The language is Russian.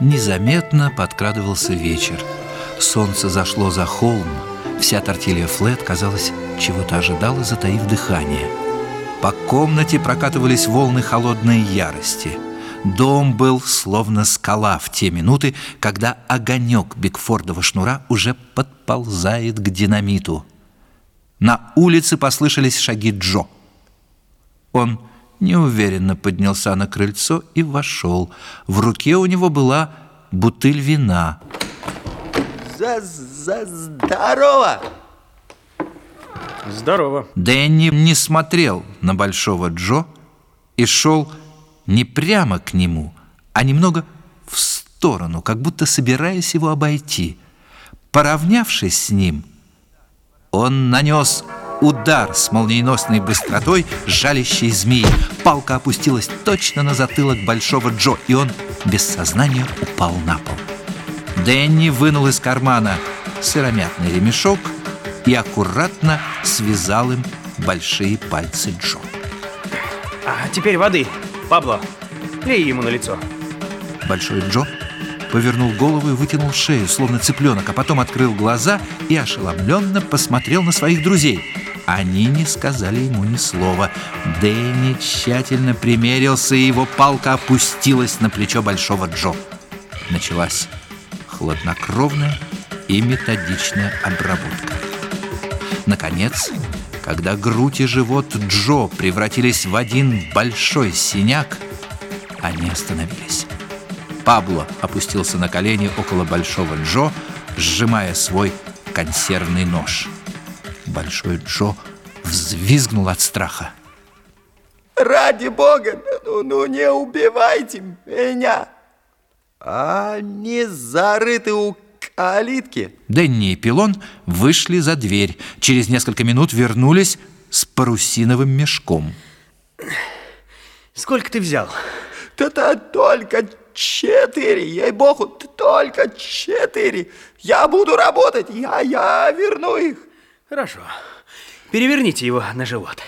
Незаметно подкрадывался вечер. Солнце зашло за холм. Вся тортилья Флет, казалось, чего-то ожидала, затаив дыхание. По комнате прокатывались волны холодной ярости. Дом был словно скала в те минуты, когда огонек Бигфордова шнура уже подползает к динамиту. На улице послышались шаги Джо. Он неуверенно поднялся на крыльцо и вошел. В руке у него была бутыль вина. За, за здорово! Здорово. Дэнни не смотрел на Большого Джо и шел не прямо к нему, а немного в сторону, как будто собираясь его обойти. Поравнявшись с ним, он нанес удар с молниеносной быстротой жалящей змеи. Палка опустилась точно на затылок Большого Джо, и он без сознания упал на пол. Дэнни вынул из кармана сыромятный ремешок и аккуратно связал им большие пальцы Джо. А теперь воды. Пабло, лей ему на лицо. Большой Джо повернул голову и вытянул шею, словно цыпленок, а потом открыл глаза и ошеломленно посмотрел на своих друзей. Они не сказали ему ни слова. Дэнни тщательно примерился, и его палка опустилась на плечо Большого Джо. Началась хладнокровная и методичная обработка. Наконец, когда грудь и живот Джо превратились в один большой синяк, они остановились. Пабло опустился на колени около Большого Джо, сжимая свой консервный нож. Большой Джо взвизгнул от страха. Ради бога, ну, ну не убивайте меня! А не зарыты у калитки? Дэнни и Пилон вышли за дверь. Через несколько минут вернулись с парусиновым мешком. Сколько ты взял? Да-да, только четыре, ей-богу, только четыре. Я буду работать, я, я верну их. Хорошо. Переверните его на живот.